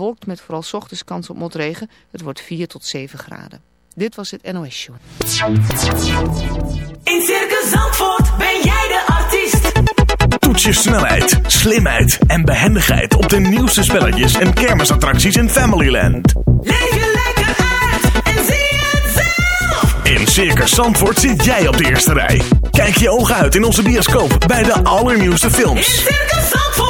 bewolkt met vooral 's ochtends kans op motregen. Het wordt 4 tot 7 graden. Dit was het NOS Show. In Circus Zandvoort ben jij de artiest. Toets je snelheid, slimheid en behendigheid op de nieuwste spelletjes en kermisattracties in Familyland. Leef je lekker uit en zie het zelf. In Circus Zandvoort zit jij op de eerste rij. Kijk je ogen uit in onze bioscoop bij de allernieuwste In films. Circus Zandvoort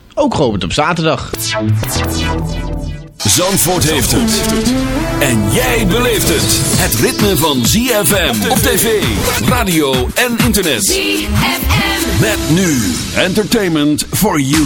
ook geopend op zaterdag. Zandvoort heeft het. En jij beleeft het. Het ritme van ZFM op tv, radio en internet. ZFM. Met nu entertainment for you.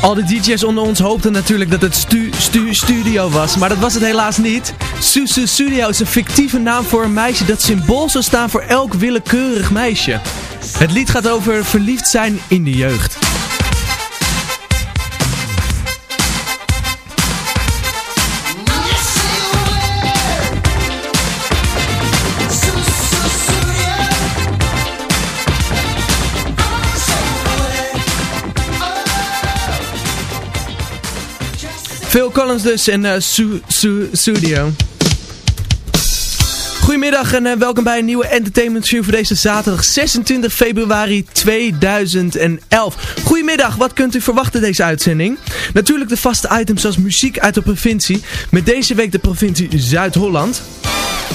Al de DJ's onder ons hoopten natuurlijk dat het stu stu studio was, maar dat was het helaas niet. Susu Studio is een fictieve naam voor een meisje dat symbool zou staan voor elk willekeurig meisje. Het lied gaat over verliefd zijn in de jeugd. Collins dus en uh, Su Su Studio. Goedemiddag en uh, welkom bij een nieuwe Entertainment Show voor deze zaterdag 26 februari 2011. Goedemiddag, wat kunt u verwachten deze uitzending? Natuurlijk de vaste items zoals muziek uit de provincie. Met deze week de provincie Zuid-Holland.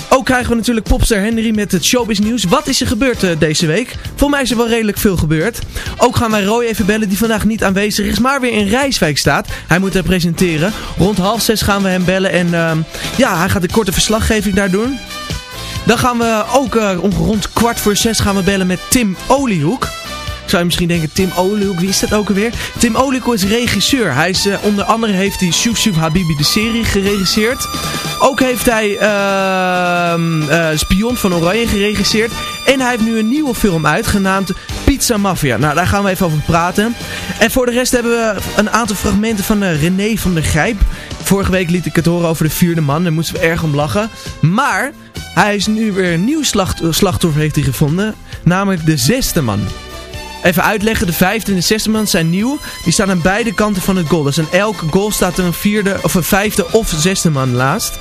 Ook krijgen we natuurlijk popster Henry met het showbiz nieuws. Wat is er gebeurd uh, deze week? Voor mij is er wel redelijk veel gebeurd. Ook gaan wij Roy even bellen die vandaag niet aanwezig is, maar weer in Rijswijk staat. Hij moet er presenteren. Rond half zes gaan we hem bellen en uh, ja, hij gaat een korte verslaggeving daar doen. Dan gaan we ook uh, rond kwart voor zes gaan we bellen met Tim Oliehoek. Zou je misschien denken, Tim Oliehoek, wie is dat ook alweer? Tim Oliehoek is regisseur. Hij is, uh, onder andere heeft hij Shuf Shuf Habibi de serie geregisseerd. Ook heeft hij uh, uh, Spion van Oranje geregisseerd. En hij heeft nu een nieuwe film uit, genaamd Pizza Mafia. Nou, daar gaan we even over praten. En voor de rest hebben we een aantal fragmenten van uh, René van der Gijp. Vorige week liet ik het horen over de vierde man. Daar moesten we erg om lachen. Maar hij is nu weer een nieuw slacht slachtoffer heeft hij gevonden. Namelijk de zesde man. Even uitleggen, de vijfde en de zesde man zijn nieuw. Die staan aan beide kanten van het goal. Dus aan elke goal staat er een vierde of een vijfde of zesde man laatst.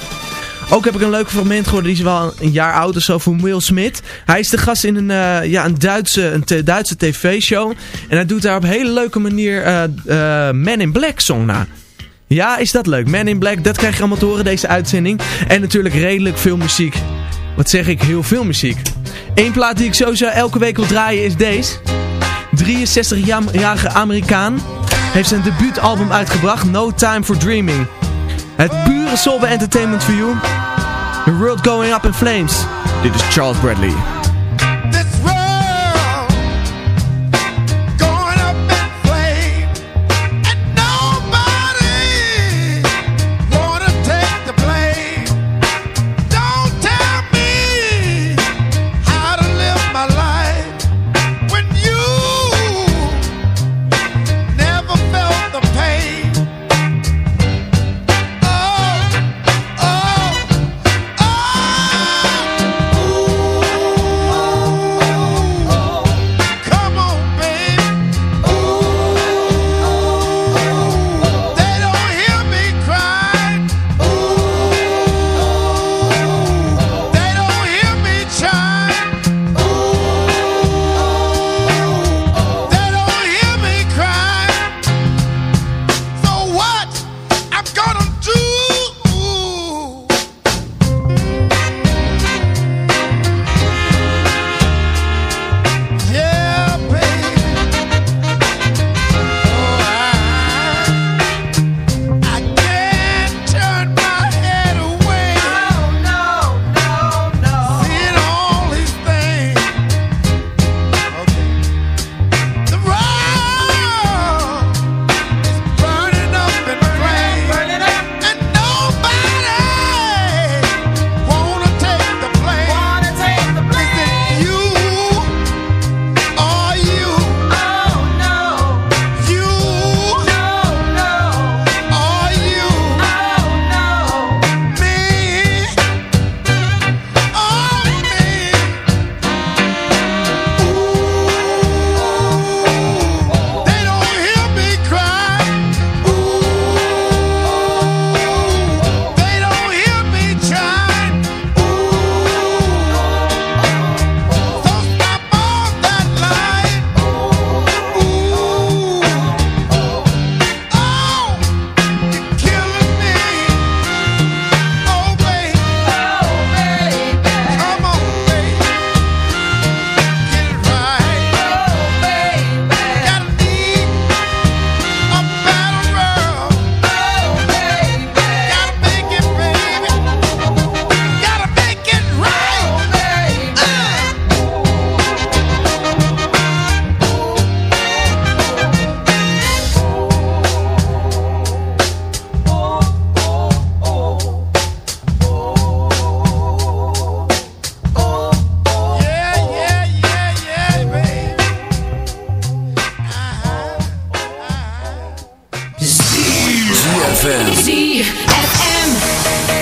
Ook heb ik een leuk fragment gehoord, die is wel een jaar oud of zo, van Will Smith. Hij is de gast in een, uh, ja, een Duitse, een Duitse tv-show. En hij doet daar op een hele leuke manier uh, Man in Black song na. Ja, is dat leuk. Man in Black, dat krijg je allemaal te horen deze uitzending. En natuurlijk redelijk veel muziek. Wat zeg ik, heel veel muziek. Eén plaat die ik sowieso elke week wil draaien is deze. 63-jarige Amerikaan heeft zijn debuutalbum uitgebracht, No Time for Dreaming. Het pure soul entertainment for you. The world going up in flames. Dit is Charles Bradley. ZFM. ZFM.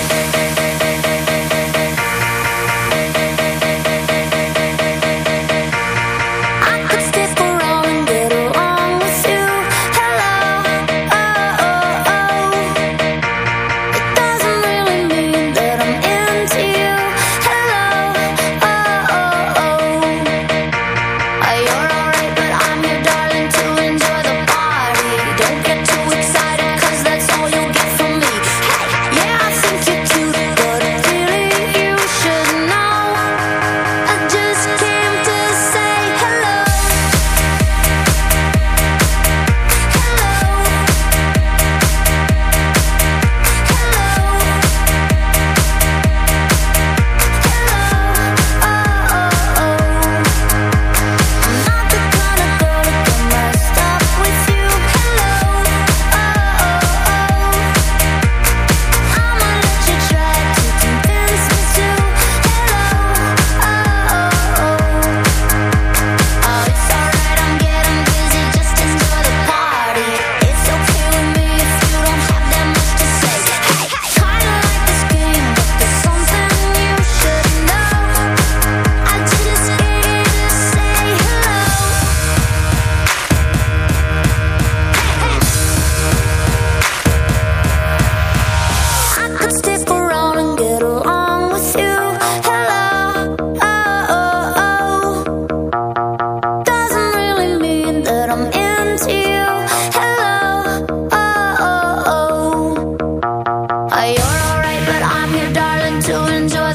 but I'm here, darling, to enjoy.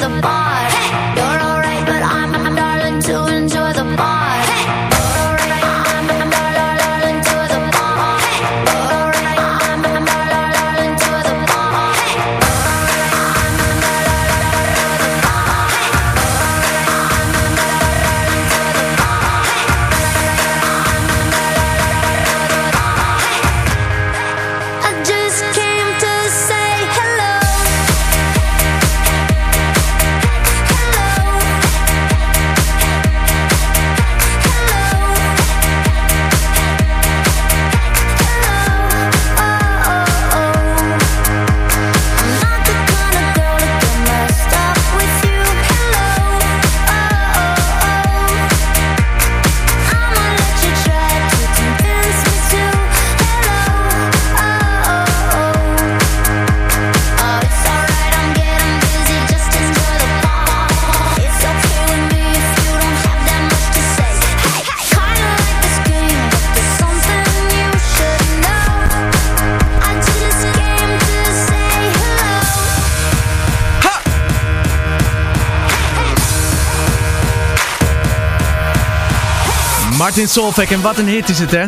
In Solveig en wat een hit is het hè.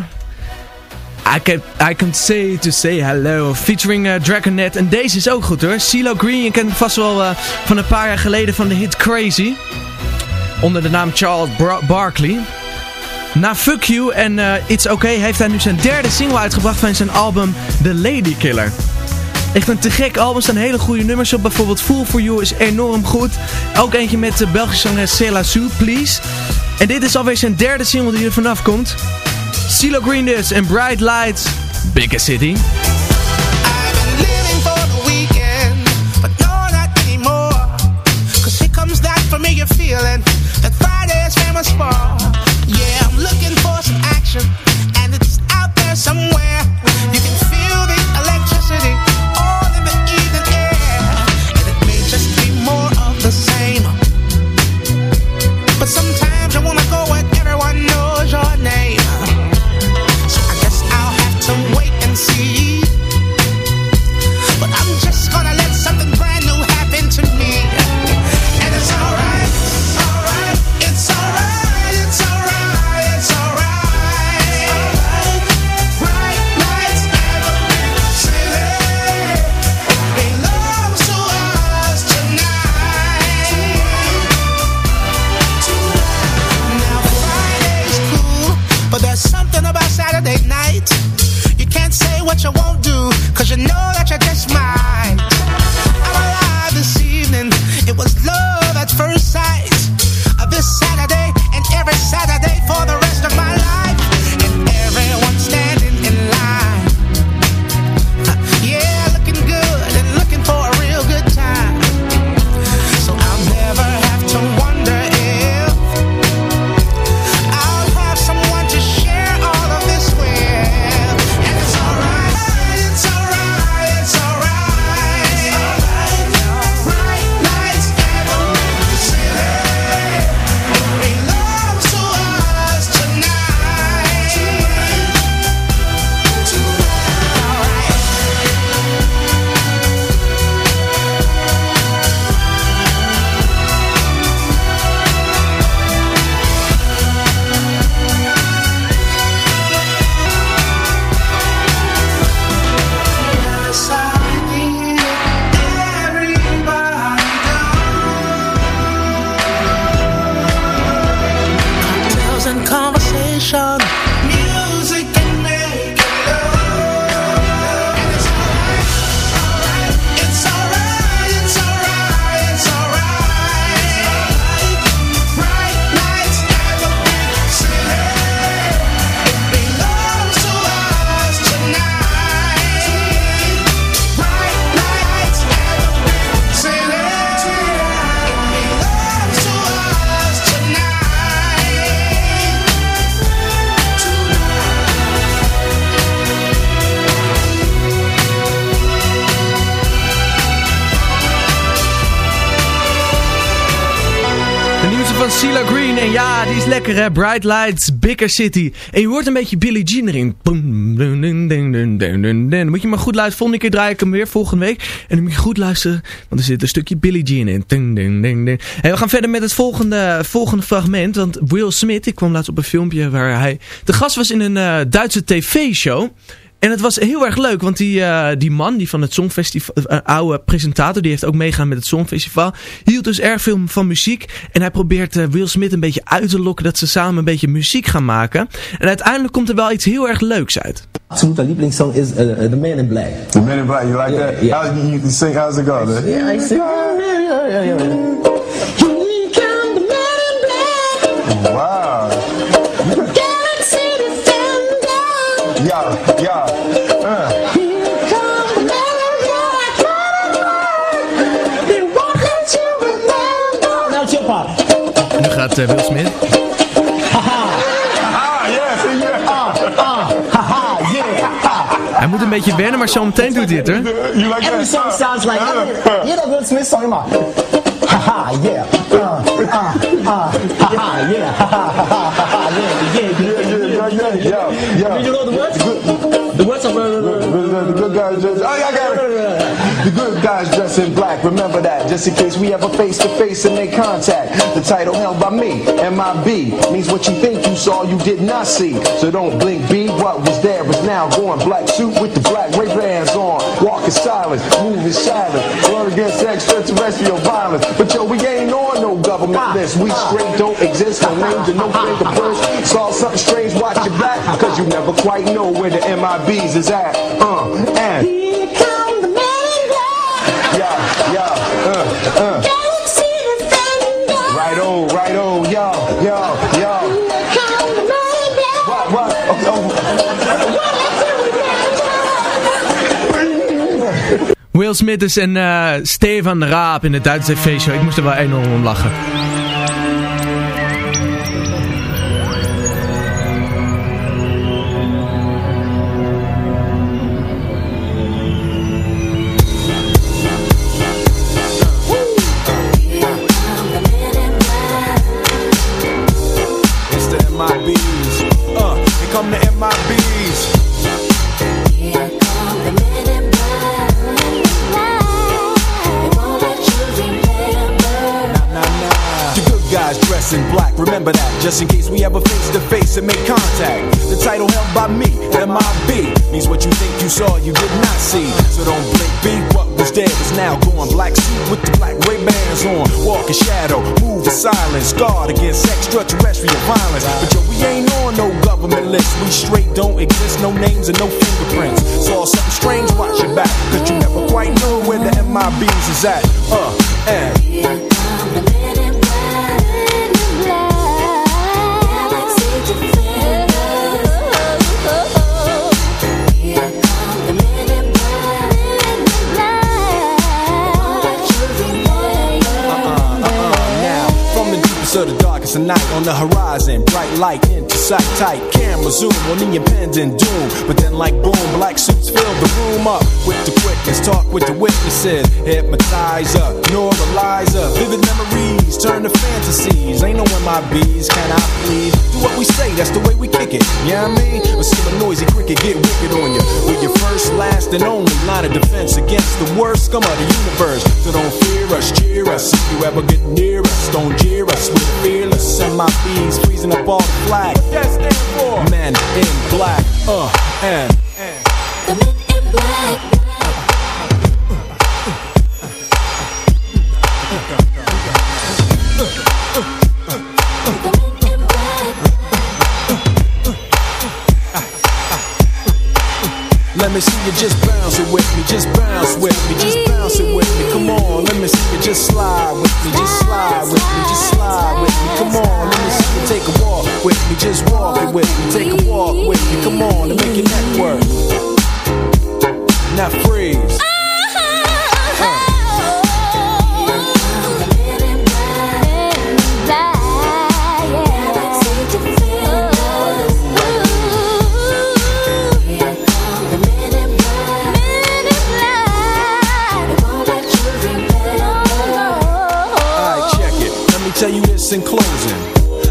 I can, I can say to say hello. Featuring uh, Dragonet. En deze is ook goed hoor. CeeLo Green. Je kent hem vast wel eh, van een paar jaar geleden van de hit Crazy. Onder de naam Charles Barkley. Na Fuck You en eh, It's Okay heeft hij nu zijn derde single uitgebracht van zijn album The Lady Killer. Echt een te gek album, staan hele goede nummers op. Bijvoorbeeld Fool For You is enorm goed. Ook eentje met de Belgische zanger Céla Sue, Please. En dit is alweer zijn derde single die er vanaf komt. CeeLo Green dus en Bright Lights, Bigger City. Bright Lights, Bigger City. En je hoort een beetje Billie Jean erin. Moet je maar goed luisteren. Volgende keer draai ik hem weer, volgende week. En dan moet je goed luisteren, want er zit een stukje Billie Jean in. En we gaan verder met het volgende, volgende fragment. Want Will Smith, ik kwam laatst op een filmpje waar hij de gast was in een eh, Duitse tv-show. En het was heel erg leuk, want die, eh, die man die van het Songfestival, uh, oude presentator, die heeft ook meegaan met het Songfestival, hield dus erg veel van muziek. En hij probeert eh, Will Smith een beetje uit te lokken dat ze samen een beetje muziek gaan maken. En uiteindelijk komt er wel iets heel erg leuks uit. Absolute Lieblingssong is uh, The Man in Black. The Man in Black, you like Yeah, that? yeah. How, you, sing, how's it go? man? Yeah, I sing. Eh, Smith. Ah, yeah. Uh, haha, yeah. Hij moet een beetje wennen, maar zo meteen doet hij het hoor. Every that? song sounds like Uh, you know Will Smith song immer. Haha, yeah. Uh, uh, uh, haha, yeah. Haha, haha, haha, yeah, yeah, yeah. yeah, yeah. Did you know the words? The words uh, The, good guys dress. Oh, yeah, good guys dress in black. Remember that, just in case we ever face to face and make contact. The title held by me, MIB, means what you think you saw, you did not see. So don't blink, B. What was there is now going. Black suit with the black ray bands on. Walk in silence, move in silence. Word against extraterrestrial violence. But yo, we ain't on no government list. We straight don't exist, no names and no fingerprints. Saw something strange, watch your back, cause you never quite know where the MIBs is at. Uh, and Will Smith is en eh, Stefan Raap in de Duitse tv-show. Ik moest er wel enorm om lachen. Walk shadow, move in silence, guard against extraterrestrial violence. But yo, we ain't on no government list. We straight don't exist, no names and no fingerprints. Saw something strange, watch your back, cause you never quite know where the MIBs is at. Uh, and. Of the darkest of night On the horizon, bright light into sight tight Camera zoom on the impending doom. But then like boom, black suits fill the room up With the quickness, talk with the witnesses Hypnotizer, neuralizer Vivid memories turn to fantasies. Ain't no MIBs, can I please? Do what we say, that's the way we kick it. Yeah, you know I mean? Or see a noisy cricket get wicked on you With your first, last, and only line of defense Against the worst scum of the universe. So don't fear us, cheer us. If you ever get near us, don't jeer us. We're fearless, MIBs freezing up all the flag That stand for? Men in black, uh, and Let me see you just bounce it with me, just bounce with me, just bounce it with me. Come on, let me see you just slide with me, just slide with me, with take a walk with me. Come on, and make your neck work. Now freeze. Alright, check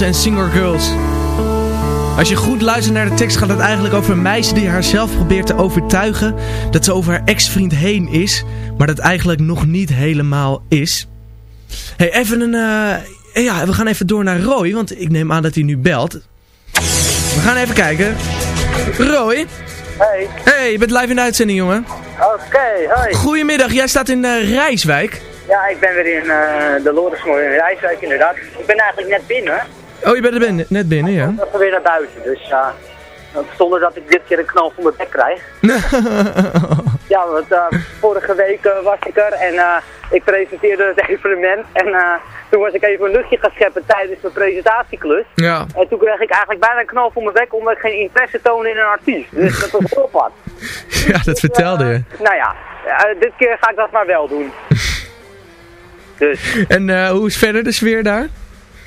En Singer Girls. Als je goed luistert naar de tekst gaat het eigenlijk over een meisje die haarzelf probeert te overtuigen dat ze over haar ex-vriend heen is, maar dat eigenlijk nog niet helemaal is. hey, even een... eh, ja, we gaan even door naar Roy, want ik neem aan dat hij nu belt. We gaan even kijken. Roy? Hey. Hey, je bent live in de uitzending, jongen. Oké, hoi. Goedemiddag, jij staat in eh, Rijswijk. Ja, ik ben weer in eh, de Lorentsmoor in Rijswijk inderdaad. Ik ben eigenlijk net binnen. Oh, je bent er binnen, net binnen, ja. Ik ben weer naar buiten, dus ja. zonder dat ik dit keer een knal van de bek krijg. ja, want eh, vorige week eh, was ik er en eh, ik presenteerde het evenement. En toen was ik even een luchtje gaan scheppen tijdens mijn presentatieklus. Ja. En toen kreeg ik eigenlijk bijna een knal voor mijn bek omdat ik geen interesse toonde in een artiest. Dus dat was heel wat. Ja, dat vertelde je. Nou ja, dit keer ga ik dat maar wel doen. dus. En hoe is verder de sfeer daar?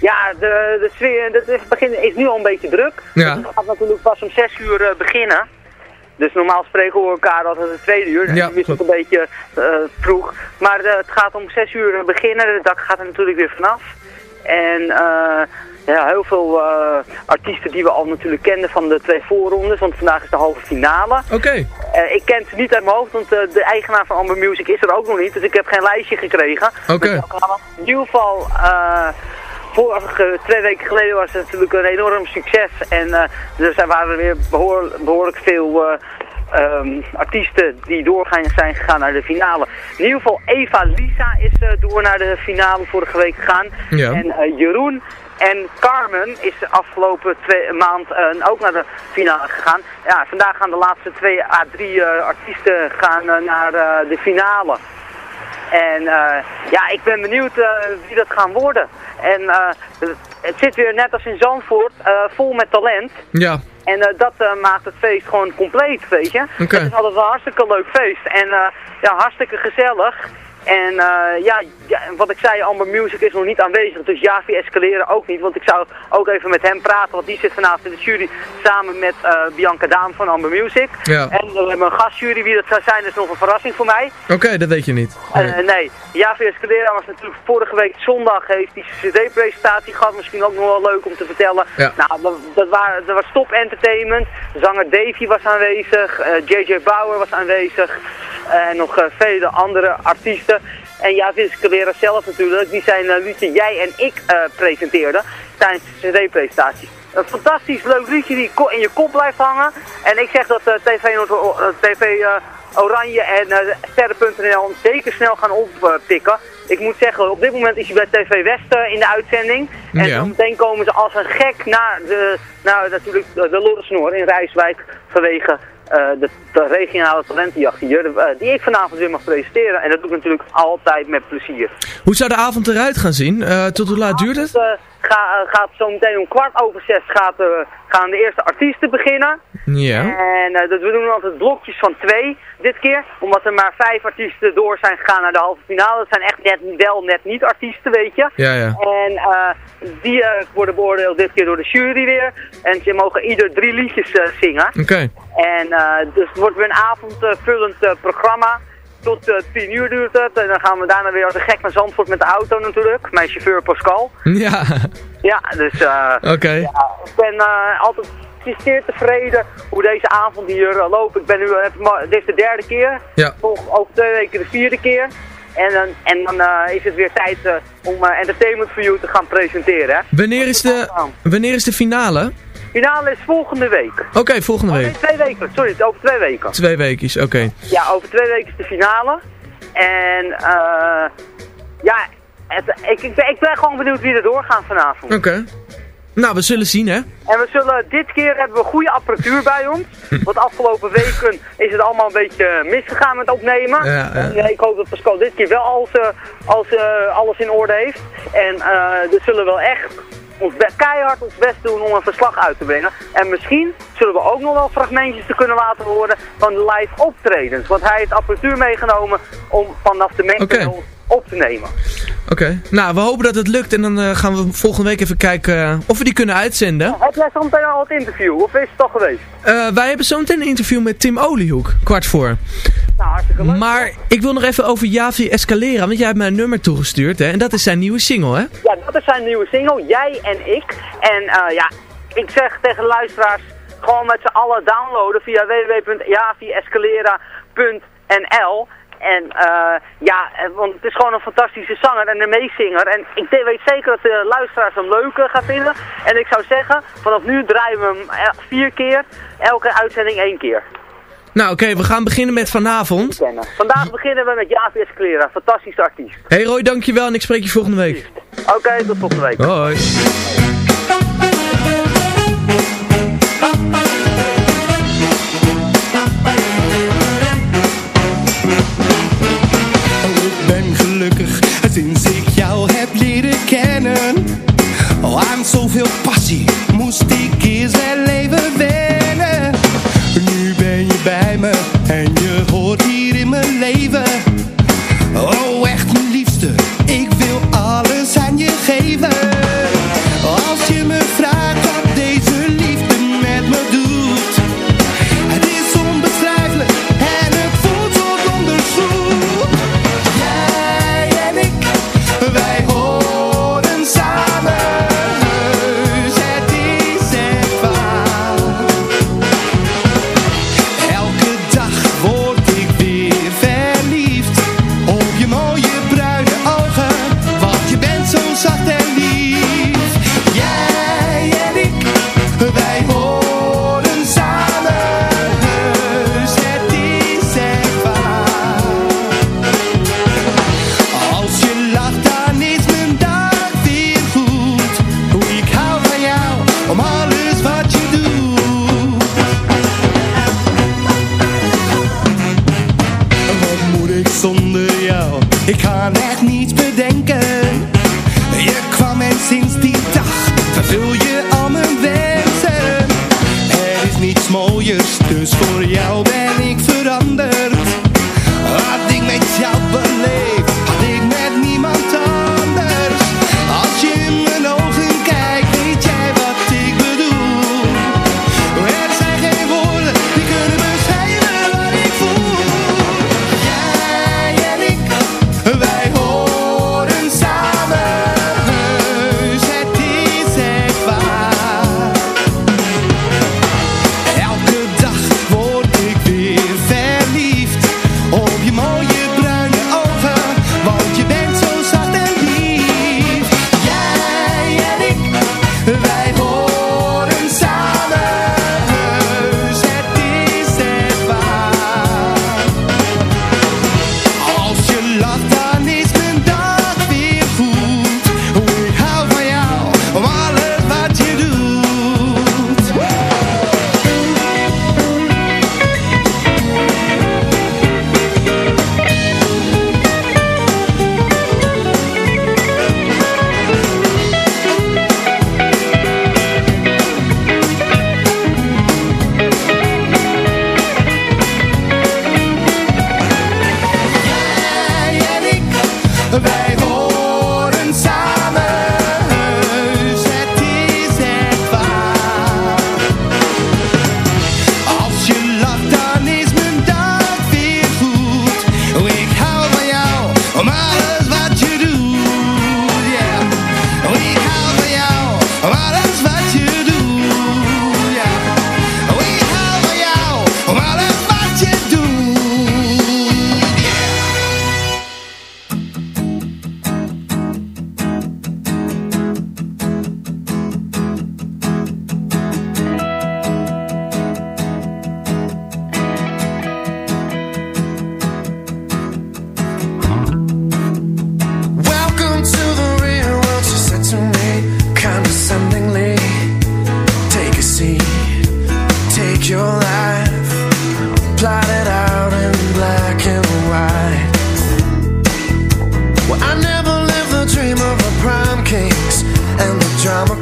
Ja, de, de sfeer dat is, begin, is nu al een beetje druk. Ja. Het gaat natuurlijk pas om 6 uur eh, beginnen. Dus normaal spreken we elkaar altijd het tweede uur. Ja, nu is het een beetje eh, vroeg. Maar eh, het gaat om 6 uur beginnen. Het dak gaat er natuurlijk weer vanaf. En ja, heel veel artiesten die we al natuurlijk kenden van de twee voorrondes. Want vandaag is de halve finale. Oké. Ik ken ze niet uit mijn hoofd, want de eigenaar van Amber Music is er ook nog niet. Dus ik heb geen lijstje gekregen. Oké. Namen. In ieder geval, eh, vorige twee weken geleden was het natuurlijk een enorm succes. En eh, dus er waren weer behoor- behoorlijk veel eh, ehm, artiesten die doorgaan zijn gegaan naar de finale. In ieder geval Eva Lisa is eh, door naar de finale vorige week gegaan. Ja. En Jeroen en Carmen is de afgelopen twee, maand ook naar de finale gegaan. Ja, vandaag gaan de laatste twee à drie eh, artiesten gaan naar de finale. En ja, ik ben benieuwd wie dat gaan worden. En eh, het- zit weer net als in Zandvoort, eh, vol met talent. Ja. En eh, dat maakt het feest gewoon compleet, weet je. Oké. Het is altijd een hartstikke leuk feest. En ja, hartstikke gezellig. En eh, ja, ja, wat ik zei, Amber Music is nog niet aanwezig. Dus Javi Escaleren ook niet. Want ik zou ook even met hem praten. Want die zit vanavond in de jury samen met eh, Bianca Daan van Amber Music. Ja. En we hebben een gastjury. Wie dat zou zijn is nog een verrassing voor mij. Oké, dat weet je niet. Eh, nee, Javi Escalera was natuurlijk vorige week zondag heeft die cd-presentatie gehad. Misschien ook nog wel leuk om te vertellen. Ja. Nou, dat, dat, waren, dat was top entertainment. Zanger Davy was aanwezig, JJ Bauer was aanwezig. Eh, en nog eh, vele andere artiesten. En Javi Escalera zelf natuurlijk, die zijn uh, liedje Jij en Ik eh presenteerde tijdens de cd-presentatie. Een fantastisch leuk liedje die in je kop blijft hangen. En ik zeg dat eh, TV, eh, TV eh, Oranje en eh, Sterren.nl zeker snel gaan oppikken. ik moet zeggen, op dit moment is hij bij TV West eh, in de uitzending. En Ja. meteen komen ze als een gek naar, de, naar natuurlijk de, in Rijswijk vanwege eh, de, de regionale talentenjacht hier, eh, die ik vanavond weer mag presenteren. En dat doe ik natuurlijk altijd met plezier. Hoe zou de avond eruit gaan zien? Eh, tot hoe laat duurt het? Eh, ga, gaat zo meteen om kwart over zes gaat, eh, gaan de eerste artiesten beginnen. Ja. En eh, dat, we doen altijd blokjes van twee dit keer. Omdat er maar vijf artiesten door zijn gegaan naar de halve finale. Dat zijn echt net wel net niet artiesten, weet je. Ja, ja. En eh, die eh, worden beoordeeld dit keer door de jury weer. En ze mogen ieder drie liedjes eh, zingen. Oké. En eh, dus het wordt weer een avondvullend eh, programma. Tot eh, tien uur duurt het. En dan gaan we daarna weer als een gek naar Zandvoort met de auto natuurlijk. Mijn chauffeur Pascal. Ja. Ja, dus eh, Oké. ja, ik ben eh, altijd zeer tevreden hoe deze avond hier loopt. Ik ben nu, dit is de derde keer. Ja. Nog over twee weken de vierde keer. En, dan en dan is het weer tijd om Entertainment for You te gaan presenteren. Wanneer is de, wanneer is de finale? Finale is volgende week. Oké, volgende Oh, nee, week. twee weken. Sorry, over twee weken. Twee weekjes, oké. Ja, over twee weken is de finale. En eh ja, het, ik, ik, ben, ik ben gewoon benieuwd wie er doorgaan vanavond. Oké. Nou, we zullen zien, hè? En we zullen, dit keer hebben we goede apparatuur bij ons. Want afgelopen weken is het allemaal een beetje misgegaan met opnemen. Ja, ja. En, eh, ik hoop dat Pascal dit keer wel alles, eh, als, alles in orde heeft. En eh dus zullen we wel echt ons keihard ons best doen om een verslag uit te brengen. En misschien zullen we ook nog wel fragmentjes te kunnen laten horen van de live optredens. Want hij heeft apparatuur meegenomen om vanaf de mengpaneel op te nemen. Oké. Nou, we hopen dat het lukt en dan eh, gaan we volgende week even kijken eh, of we die kunnen uitzenden. Heb jij zo meteen al het interview? Of is het al geweest? Eh, wij hebben zo meteen een interview met Tim Oliehoek, kwart voor. Nou, hartstikke leuk. Maar ik wil nog even over Javi Escalera, want jij hebt mij een nummer toegestuurd, hè? En dat is zijn nieuwe single, hè? Ja, dat is zijn nieuwe single, Jij en Ik. En ja, ik zeg tegen luisteraars, gewoon met z'n allen downloaden via www.javiescalera.nl. En eh, ja, eh, want het is gewoon een fantastische zanger en een meezinger. En ik weet zeker dat de luisteraars hem leuk gaan vinden. En ik zou zeggen, vanaf nu draaien we hem eh, vier keer, elke uitzending één keer. Nou, oké, we gaan beginnen met vanavond. Vandaag beginnen we met Javi Escalera, fantastische artiest. Hey Roy, dankjewel en ik spreek je volgende week. Oké, tot volgende week. Hoi. insofreu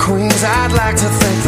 queens I'd like to think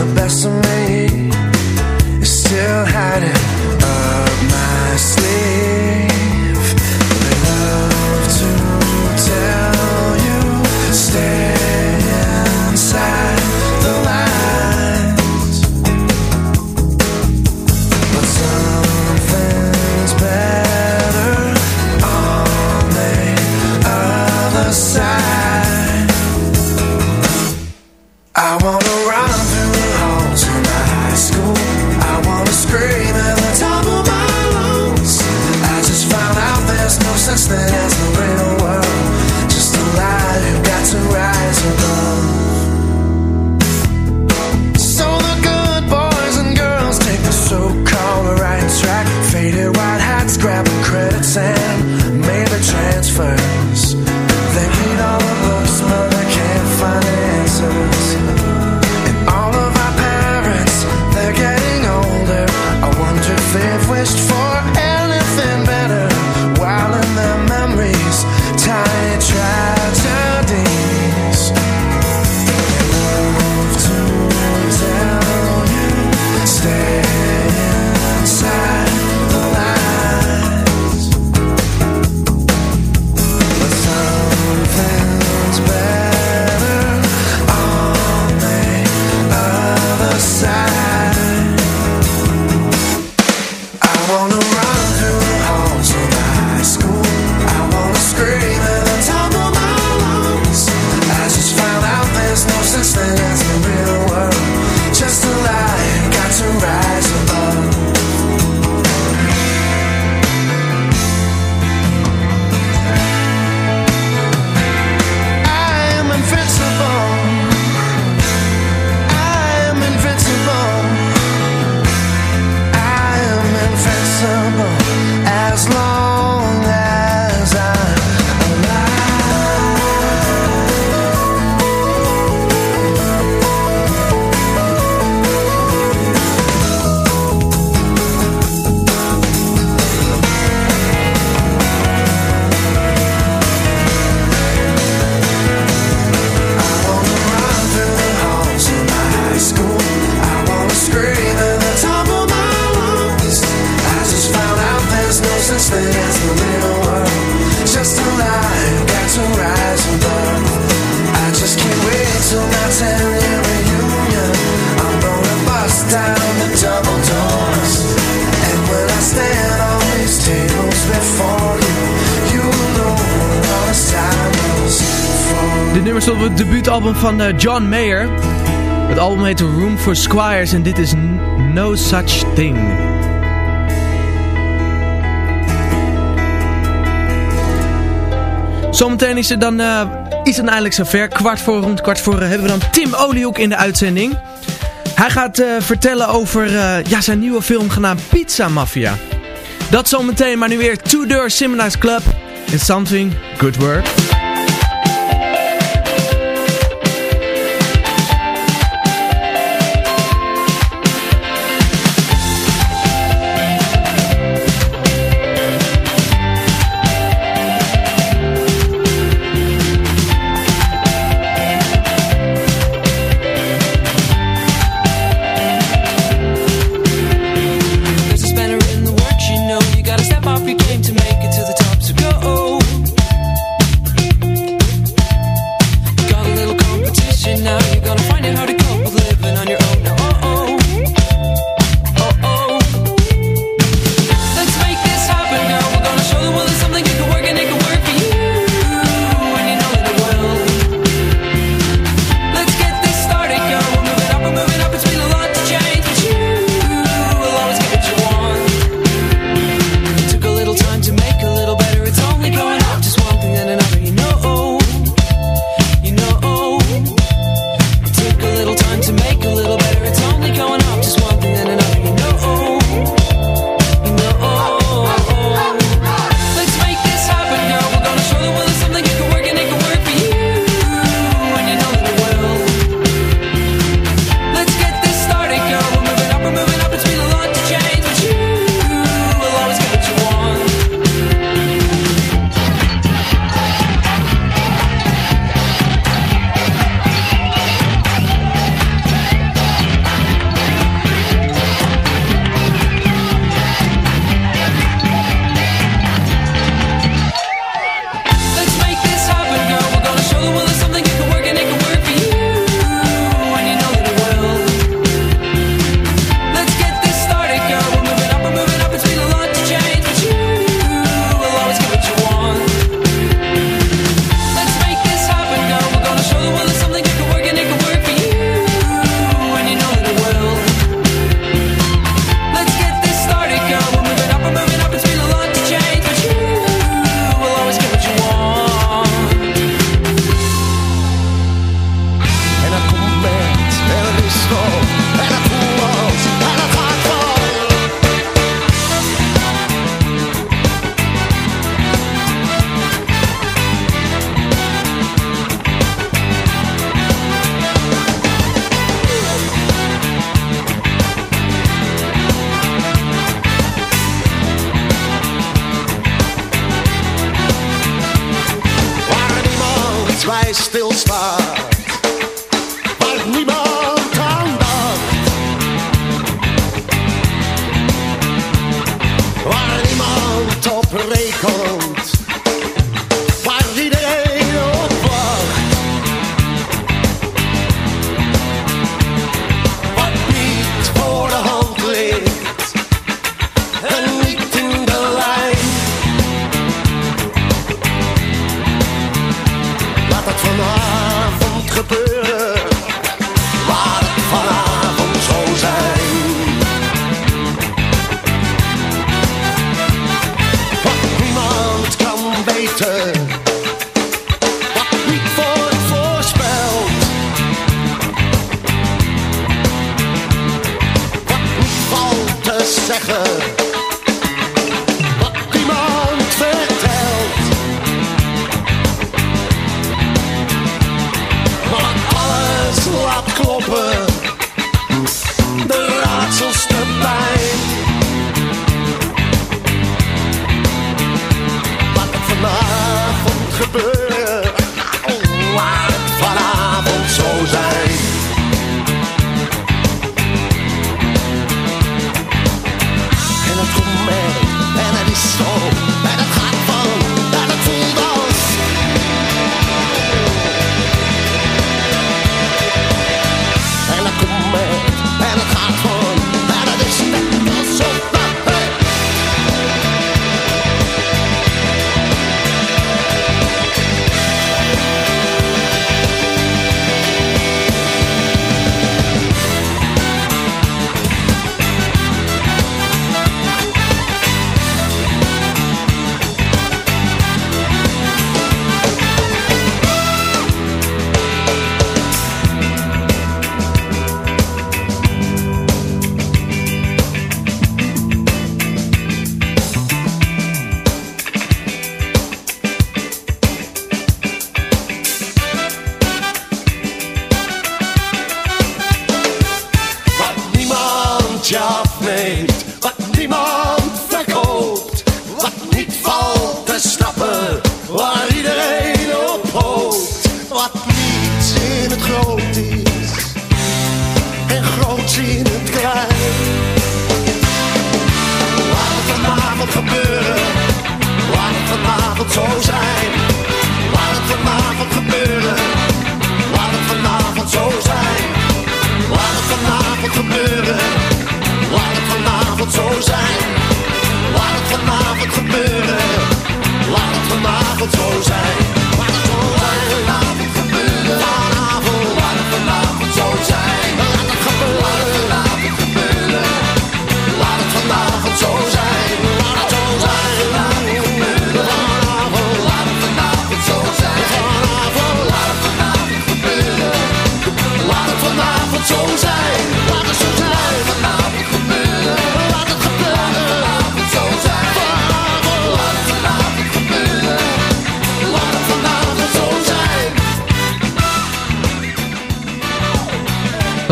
For Squires en dit is No Such Thing. Zometeen is het dan iets is het nou eindelijk zover. Kwart voor rond kwart voor eh, hebben we dan Tim Oliehoek in de uitzending. Hij gaat eh, vertellen over ja, zijn nieuwe film genaamd Pizza Mafia. Dat zometeen, maar nu weer Two Door Seminars Club. It's something good work. krijg. Laat het vanavond gebeuren, laat het vanavond zo zijn. Laat het vanavond gebeuren, laat het vanavond zo zijn. Laat het vanavond gebeuren, laat het vanavond zo zijn. Laat het vanavond gebeuren, laat het vanavond zo zijn.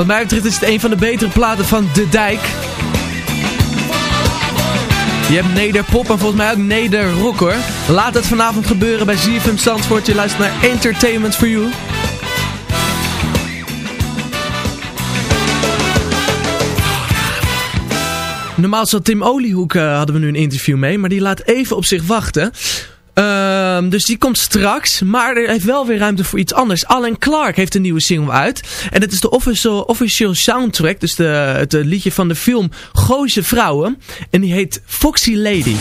Mij betreft is het een van de betere platen van De Dijk. Je hebt nederpop en volgens mij ook nederrock hoor. Laat het vanavond gebeuren bij ZFM Zandvoort. Je luistert naar Entertainment for You. Normaal zat Tim Oliehoek, eh, hadden we nu een interview mee, maar die laat even op zich wachten. Ehm, dus die komt straks, maar er heeft wel weer ruimte voor iets anders. Alan Clark heeft een nieuwe single uit. En dat is de official, official soundtrack, dus de, het eh, liedje van de film Gooise Vrouwen. En die heet Foxy Lady.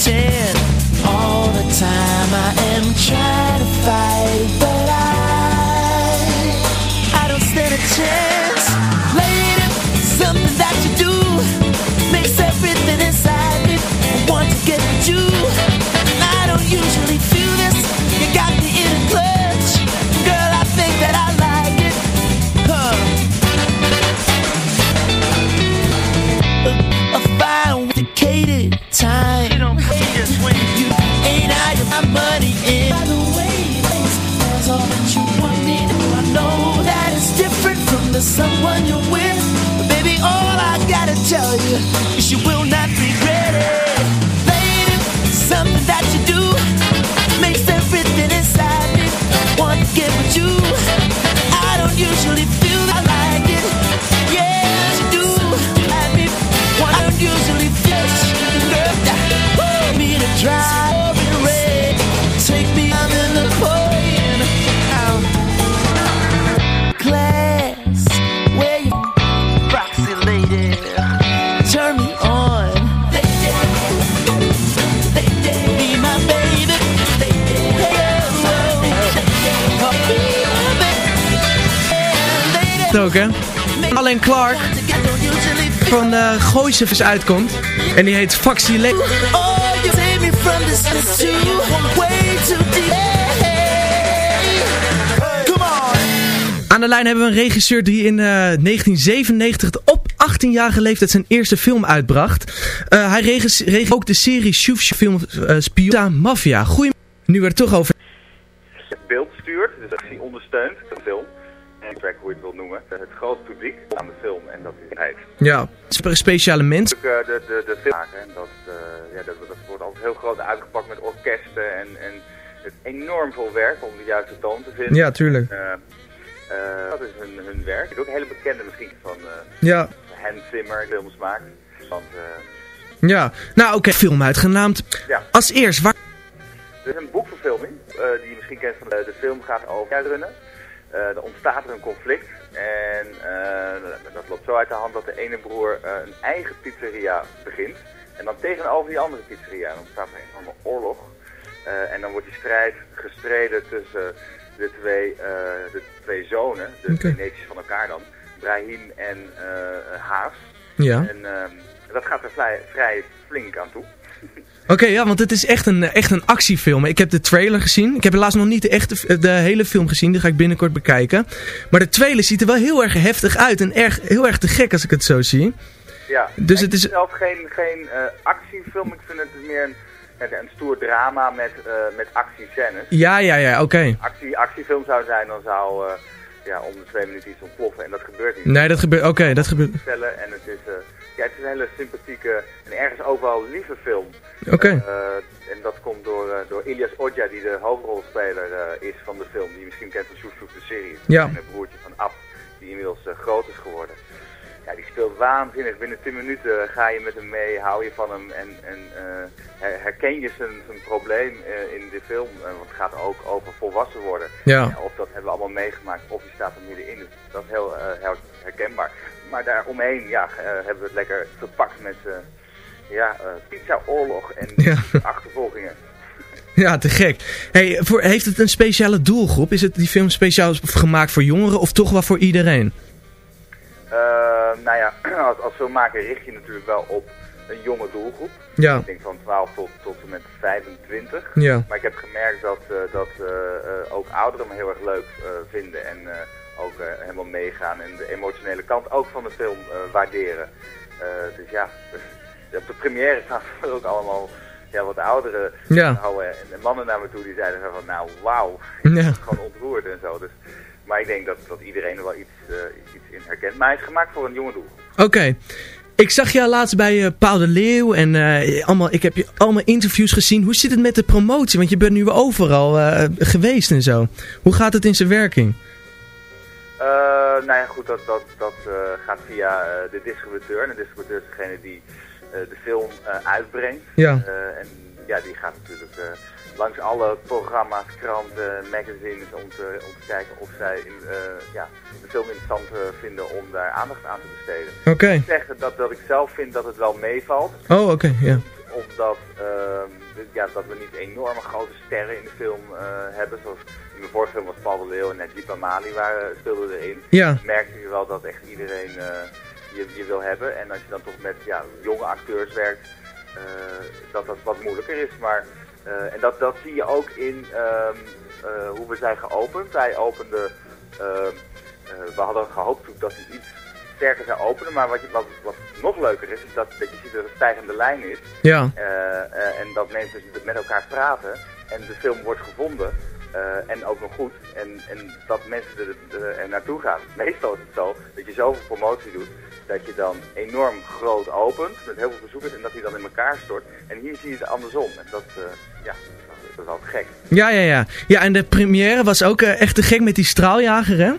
pretend. Gotta tell you. Is you will not Alan Clark van uh, Gooise is uitkomt. En die heet. Come on. Aan de lijn hebben we een regisseur die in eh, 1997 op 18-jarige leeftijd zijn eerste film uitbracht. Eh, hij regisseerde ook de serie Shoef film uh, Mafia. Goeie... Nu we het toch over... beeld stuurt, dus actie ondersteunt de film. En track hoe je het wil noemen. Het grote publiek aan de film en dat is hij. Ja, spe- speciale mensen. Eh, de, de, de film maken. En dat, eh, ja, dat, dat wordt altijd heel groot uitgepakt met orkesten en, en het enorm veel werk om de juiste toon te vinden. Ja, tuurlijk. Eh, eh, dat is hun, hun werk. Ook een hele bekende misschien van eh Ja. Hans Zimmer, films maakt. Want eh, Ja, nou oké, film uitgenaamd. Ja. Als eerst, waar... Er is een boekverfilming eh, die je misschien kent van de, de film gaat over uitrunnen. Eh er ontstaat er een conflict en eh, dat loopt zo uit de hand dat de ene broer eh, een eigen pizzeria begint. En dan tegenover die andere pizzeria dan ontstaat er een enorme oorlog. En dan wordt die strijd gestreden tussen de twee, de twee zonen, de twee neefjes van elkaar dan, Brahim en Haas. Ja. En ehm, dat gaat er vrij, vrij flink aan toe. Oké, ja, want het is echt een, echt een actiefilm. Ik heb de trailer gezien. Ik heb helaas nog niet de, echte, de hele film gezien. Die ga ik binnenkort bekijken. Maar de trailer ziet er wel heel erg heftig uit. En erg, heel erg te gek als ik het zo zie. Ja, Dus ik het is- zelf geen, geen eh, actiefilm. Ik vind het meer een, een, een stoer drama met, eh met actiescènes. Ja, ja, ja, oké. Actie, actiefilm zou zijn, dan zou, eh, ja, om de twee minuten iets ontploffen. En dat gebeurt niet. Nee, dat gebeurt... Oké, dat gebeurt... Stellen en het is, eh, ja, het is een hele sympathieke en ergens ook wel lieve film. Oké. Eh, en dat komt door, eh, door Ilias Odja, die de hoofdrolspeler eh, is van de film. Die je misschien kent van Shoes de serie. Ja. En het broertje van Ab, die inmiddels groot is geworden. Ja, die speelt waanzinnig. Binnen 10 minuten ga je met hem mee, hou je van hem en, en her- herken je zijn, zijn probleem in de film. Want het gaat ook over volwassen worden. Ja. of dat hebben we allemaal meegemaakt, of je staat er middenin. Dus dat is heel, herkenbaar. Maar daaromheen ja, hebben we het lekker verpakt met ja, eh, pizza-oorlog en Ja. achtervolgingen. Ja, te gek. Hey, voor, heeft het een speciale doelgroep? Is het die film speciaal gemaakt voor jongeren of toch wel voor iedereen? Eh, nou ja, als, als filmmaker richt je natuurlijk wel op een jonge doelgroep. Ja. Ik denk van 12 tot, tot en met 25. Ja. Maar ik heb gemerkt dat, eh, dat ook ouderen me heel erg leuk vinden en ook helemaal meegaan en de emotionele kant ook van de film waarderen. Dus ja, op de première staan er ook allemaal ja, wat oudere Ja. vrouwen en, en mannen naar me toe die zeiden van nou wauw, Ja. gewoon ontroerd en zo. Dus, maar ik denk dat, dat iedereen er wel iets, eh, iets in herkent. Maar hij is gemaakt voor een jonge doel. Oké. Ik zag jou laatst bij eh Paul de Leeuw en eh, allemaal, ik heb je allemaal interviews gezien. Hoe zit het met de promotie? Want je bent nu overal geweest en zo. Hoe gaat het in zijn werking? Nou ja, goed, dat, dat, dat gaat via de distributeur. En de distributeur is degene die de film eh, uitbrengt. Ja. Eh, en ja, die gaat natuurlijk eh, langs alle programma's, kranten, magazines om te, om te kijken of zij in, eh, ja, de film interessant eh, vinden om daar aandacht aan te besteden. Oké. Ik zeg dat, dat ik zelf vind dat het wel meevalt Oh, oké, ja. omdat ehm, de- ja, dat we niet enorme grote sterren in de film eh, hebben. Zoals in mijn vorige film was Paul de Leeuw en Najib Amali waren, speelden erin. Ja. Merkte je wel dat echt iedereen eh, je, je wil hebben. En als je dan toch met ja, jonge acteurs werkt, eh, dat dat wat moeilijker is. Maar, eh, en dat, dat zie je ook in ehm, eh, hoe we zijn geopend. Wij openden, ehm, eh, we hadden gehoopt dat het iets sterker zou openen. Maar wat, je, wat, wat nog leuker is, is dat, dat je ziet dat het stijgende lijn is. Ja. En dat mensen met elkaar praten en de film wordt gevonden. Eh, en ook nog goed. En, en dat mensen er, er, er naartoe gaan. Meestal is het zo dat je zoveel promotie doet dat je dan enorm groot opent met heel veel bezoekers en dat die dan in elkaar stort. En hier zie je het andersom. En dat, eh, ja, dat is altijd gek. Ja, ja, ja. Ja, en de première was ook eh, echt te gek met die straaljager, hè?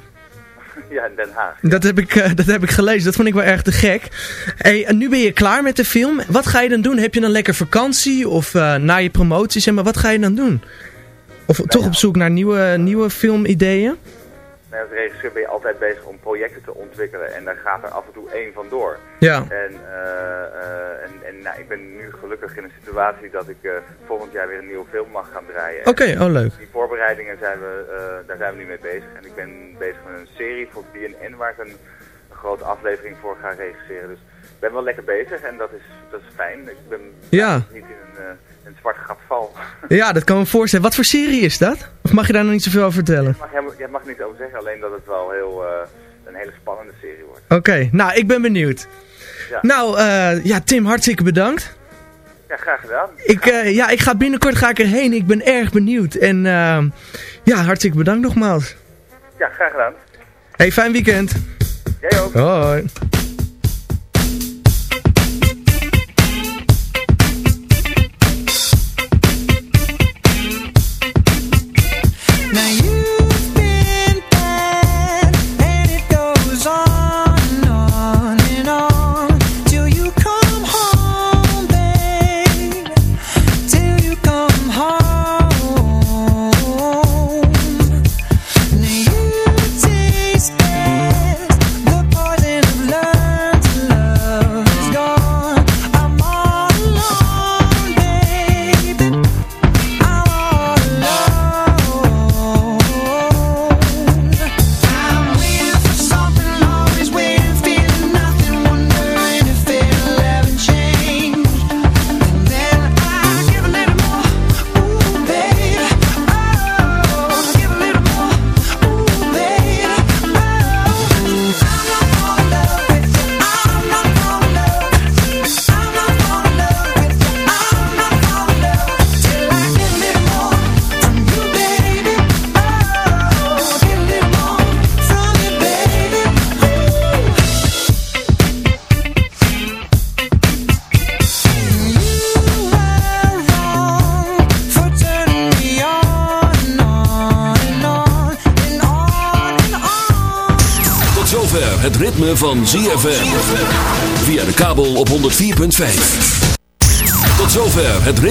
ja, in Den Haag. Dat heb, ik, eh, dat heb ik gelezen. Dat vond ik wel erg te gek. Hey, en nu ben je klaar met de film. Wat ga je dan doen? Heb je dan lekker vakantie? Of eh, na je promotie, zeg maar, wat ga je dan doen? Of toch op zoek naar nieuwe, nieuwe filmideeën? Nou, als regisseur ben je altijd bezig om projecten te ontwikkelen en daar gaat er af en toe één van door. Ja. En, eh, eh, en, en nou, ik ben nu gelukkig in een situatie dat ik eh, volgend jaar weer een nieuwe film mag gaan draaien. Oké, oh leuk. Die voorbereidingen zijn we, daar zijn we nu mee bezig. En ik ben bezig met een serie voor BNN waar ik een, een grote aflevering voor ga regisseren. Dus ik ben wel lekker bezig en dat is, dat is fijn. Ik ben Ja. niet in een, een zwart gat val. Ja, dat kan me voorstellen. Wat voor serie is dat? Of mag je daar nog niet zoveel over vertellen? mag, jij, jij mag niet over zeggen, alleen dat het wel heel, eh, een hele spannende serie wordt. Oké, nou, ik ben benieuwd. Ja. Nou, eh, ja, Tim, hartstikke bedankt. Ja, graag gedaan. Ik, eh, ja, ik ga binnenkort ga ik erheen. Ik ben erg benieuwd. En eh, ja, hartstikke bedankt nogmaals. Ja, graag gedaan. Hey, fijn weekend. Jij ook. Hoi.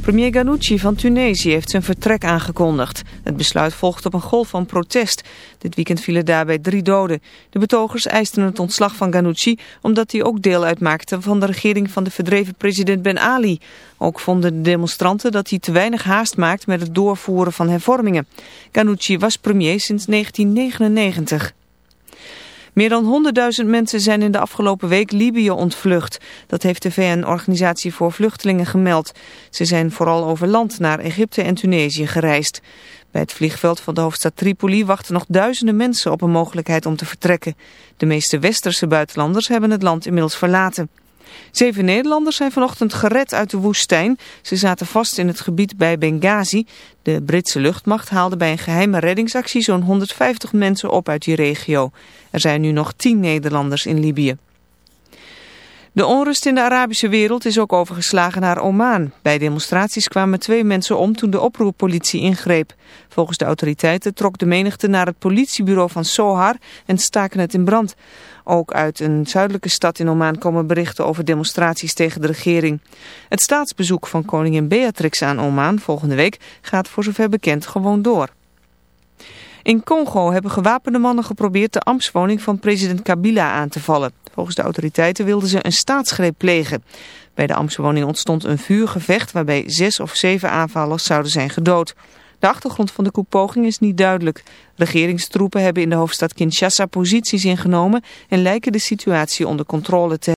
Premier Ghanouchi van Tunesië heeft zijn vertrek aangekondigd. Het besluit volgt op een golf van protest. Dit weekend vielen daarbij drie doden. De betogers eisten het ontslag van Ghanouchi omdat hij ook deel uitmaakte van de regering van de verdreven president Ben Ali. Ook vonden de demonstranten dat hij te weinig haast maakt met het doorvoeren van hervormingen. Ghanouchi was premier sinds 1999. Meer dan 100.000 mensen zijn in de afgelopen week Libië ontvlucht. Dat heeft de VN-organisatie voor vluchtelingen gemeld. Ze zijn vooral over land naar Egypte en Tunesië gereisd. Bij het vliegveld van de hoofdstad Tripoli wachten nog duizenden mensen op een mogelijkheid om te vertrekken. De meeste westerse buitenlanders hebben het land inmiddels verlaten. Zeven Nederlanders zijn vanochtend gered uit de woestijn. Ze zaten vast in het gebied bij Benghazi. De Britse luchtmacht haalde bij een geheime reddingsactie zo'n 150 mensen op uit die regio. Er zijn nu nog 10 Nederlanders in Libië. De onrust in de Arabische wereld is ook overgeslagen naar Oman. Bij demonstraties kwamen twee mensen om toen de oproerpolitie ingreep. Volgens de autoriteiten trok de menigte naar het politiebureau van Sohar en staken het in brand. Ook uit een zuidelijke stad in Oman komen berichten over demonstraties tegen de regering. Het staatsbezoek van koningin Beatrix aan Oman volgende week gaat voor zover bekend gewoon door. In Congo hebben gewapende mannen geprobeerd de ambtswoning van president Kabila aan te vallen. Volgens de autoriteiten wilden ze een staatsgreep plegen. Bij de ambtswoning ontstond een vuurgevecht waarbij zes of zeven aanvallers zouden zijn gedood. De achtergrond van de koepoging is niet duidelijk. Regeringstroepen hebben in de hoofdstad Kinshasa posities ingenomen en lijken de situatie onder controle te